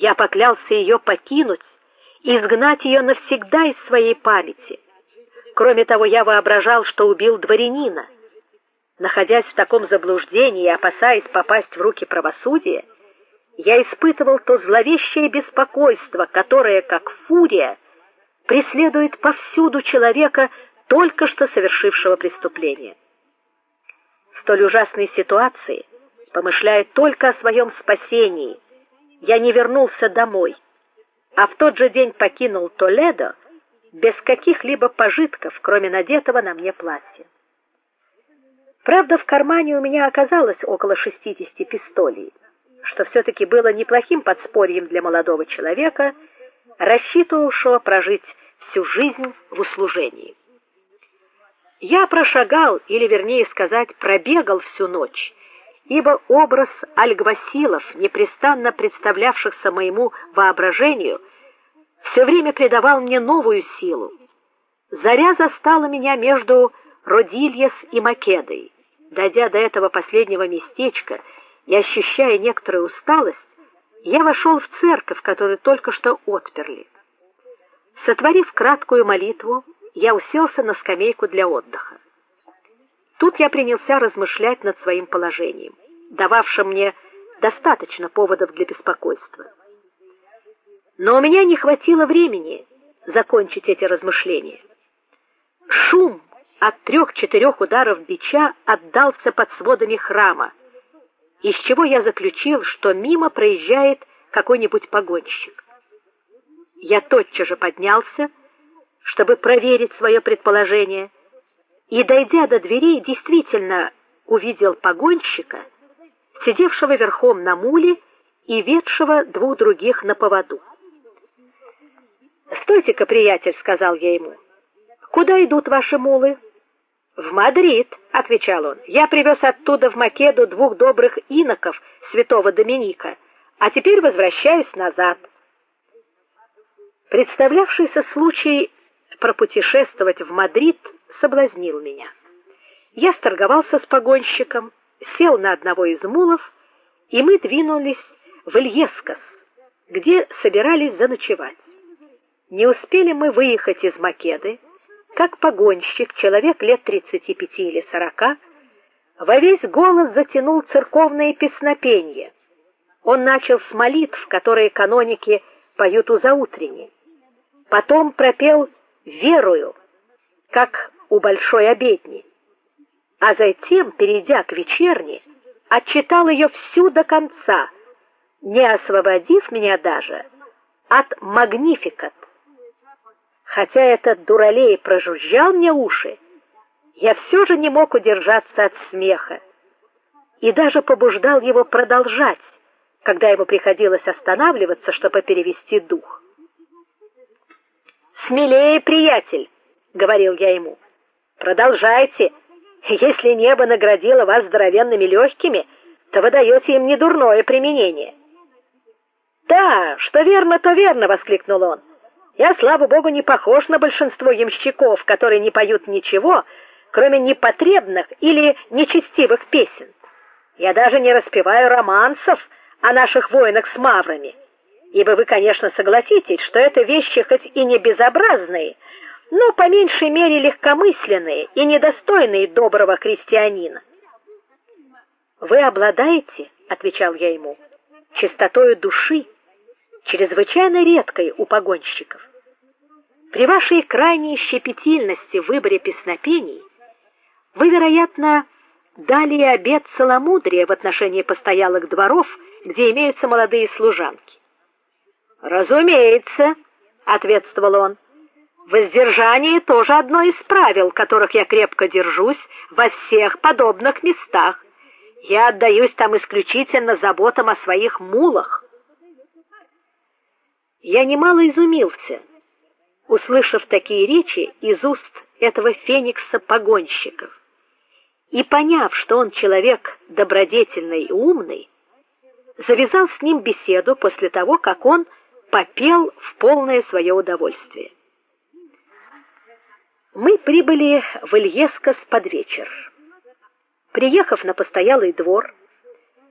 Я поклялся ее покинуть и изгнать ее навсегда из своей памяти. Кроме того, я воображал, что убил дворянина. Находясь в таком заблуждении и опасаясь попасть в руки правосудия, я испытывал то зловещее беспокойство, которое, как фурия, преследует повсюду человека, только что совершившего преступление. В столь ужасной ситуации, помышляя только о своем спасении, я не вернулся домой, а в тот же день покинул Толедо без каких-либо пожитков, кроме надетого на мне платья. Правда, в кармане у меня оказалось около 60 пистолей что все таки было неплохим подспорьем для молодого человека, рассчитывавшего прожить всю жизнь в услужении. Я прошагал, или вернее сказать, пробегал всю ночь, ибо образ альгвасилов, непрестанно представлявшихся моему воображению, все время придавал мне новую силу. Заря застала меня между Родильес и Македой. Дойдя до этого последнего местечка, и ощущая некоторую усталость, я вошел в церковь, которую только что отперли. Сотворив краткую молитву, я уселся на скамейку для отдыха. Тут я принялся размышлять над своим положением, дававшим мне достаточно поводов для беспокойства. Но у меня не хватило времени закончить эти размышления. Шум от трех-четырех ударов бича отдался под сводами храма из чего я заключил, что мимо проезжает какой-нибудь погонщик. Я тотчас же поднялся, чтобы проверить свое предположение, и дойдя до дверей, действительно увидел погонщика, сидевшего верхом на муле и ведшего двух других на поводу. "Стойте-ка, приятель", сказал я ему. "Куда идут ваши мулы?" В Мадрид, отвечал он. Я привез оттуда в Македу двух добрых иноков святого Доминика, а теперь возвращаюсь назад. Представлявшийся случай пропутешествовать в Мадрид соблазнил меня. Я сторговался с погонщиком, сел на одного из мулов, и мы двинулись в Ильескас, где собирались заночевать. Не успели мы выехать из Македы, как погонщик, человек лет 35 или 40, во весь голос затянул церковное песнопение. Он начал с молитв, которые каноники поют у заутренней. Потом пропел верую, как у большой обедни. А затем, перейдя к вечерне, отчитал ее всю до конца, не освободив меня даже от магнификат. Хотя этот дуралей прожужжал мне уши, я все же не мог удержаться от смеха и даже побуждал его продолжать, когда ему приходилось останавливаться, чтобы перевести дух. "Смелее, приятель", говорил я ему. "Продолжайте. Если небо наградило вас здоровенными легкими, то вы даете им недурное применение". "Да, что верно, то верно", воскликнул он. Я, слава богу, не похож на большинство ямщиков, которые не поют ничего, кроме непотребных или нечестивых песен. Я даже не распеваю романсов о наших войнах с маврами. Ибо вы, конечно, согласитесь, что это вещи хоть и не безобразные, но по меньшей мере легкомысленные и недостойные доброго крестьянина. Вы обладаете, отвечал я ему, чистотою души, чрезвычайно редкой у погонщиков. При вашей крайней щепетильности в выборе песнопений вы, вероятно, дали обет целомудрия в отношении постоялых дворов, где имеются молодые служанки. Разумеется, ответствовал он. Воздержание тоже одно из правил, которых я крепко держусь во всех подобных местах. Я отдаюсь там исключительно заботам о своих мулах. Я немало изумился услышав такие речи из уст этого феникса погонщиков. И поняв, что он человек добродетельный и умный, завязал с ним беседу после того, как он попел в полное свое удовольствие. Мы прибыли в Ильескас под вечер. Приехав на постоялый двор,